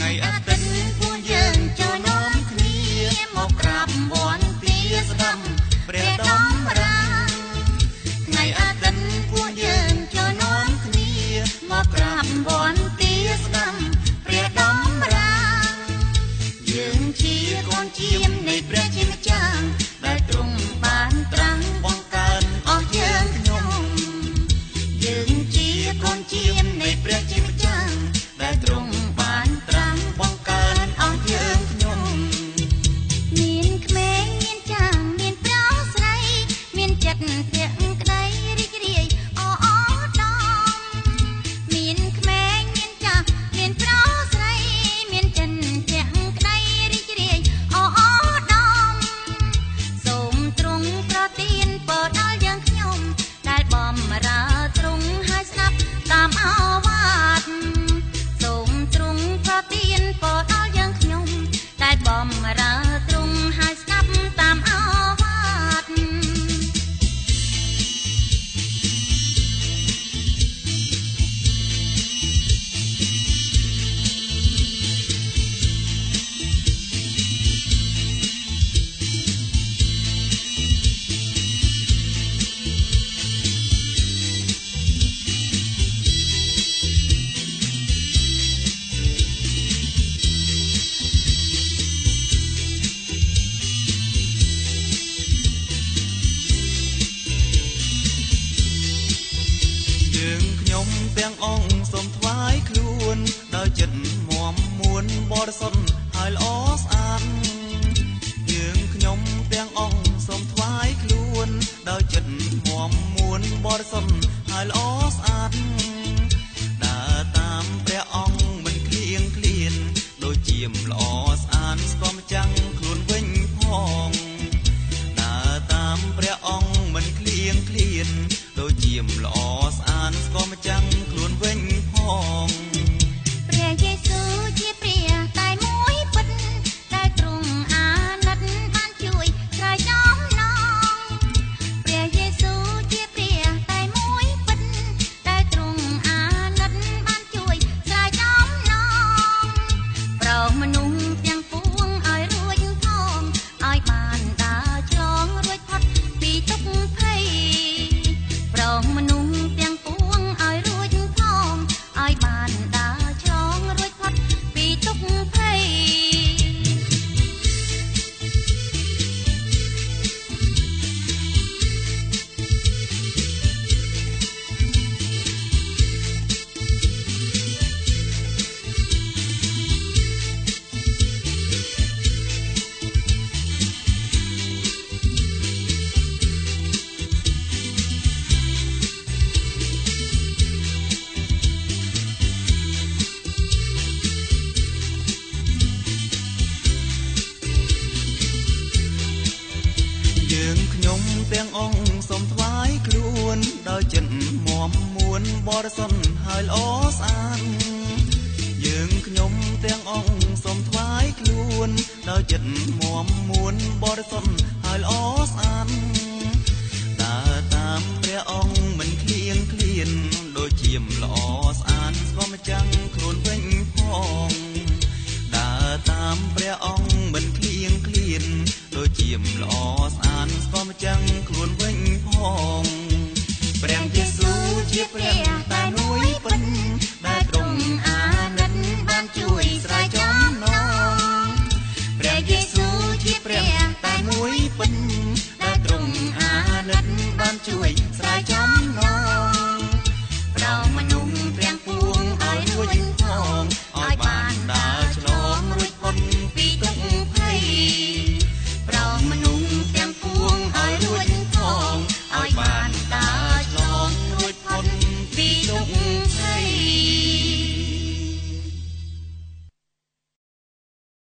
ថ្ងៃ បំ ខ្ញុំទាំងអង្គសូមថ្វាយខ្លួនដោយចិត្តមមមួនបរិសុទ្ធហើយល្អស្អាតយើងខ្ញុំទាំងអង្គសូមថ្វាយខ្លួនដោយចិត្តមមមួនបរិសុទ្ធហើយល្អស្អាតដើរតាមព្រះអង្គមិនឃ្លៀងឃ្លានដូចជាមល្អស្អាតស្គមចាំងខ្លួនវិញផងដើរតាមព្រះអង្គមិនឃ្លៀងឃ្លានដូចជាមល្អ ខ្ញុំទាំងអង្គសូមថ្វាយខ្លួនដោយចិត្តមមមួនបរិសុទ្ធហើយល្អស្អាតយើងខ្ញុំទាំងអង្គសូមថ្វាយខ្លួនដោយចិត្តមមមួនបរិសុទ្ធហើយល្អស្អាតដើរតាមព្រះអង្គមិនឃ្លៀងឃ្លានដូចជាមល្អស្អាតស្គមចាំងខ្លួនវិញផងដើរតាមព្រះអង្គមិនឃ្លៀងឃ្លានដូចជាមល្អស្អាតស្គម ចាំងខ្លួនវិញផងព្រះយេស៊ូជាព្រះតែមួយពេញដែលទ្រង់អាណិតបានជួយស្រ័យចំណងព្រះយេស៊ូជាព្រះតែមួយពេញដែលទ្រង់អាណិតបានជួយស្រ័យចំណងប្រោមនុស្សព្រះពួងឲ្យរួចផងឲ្យបានដា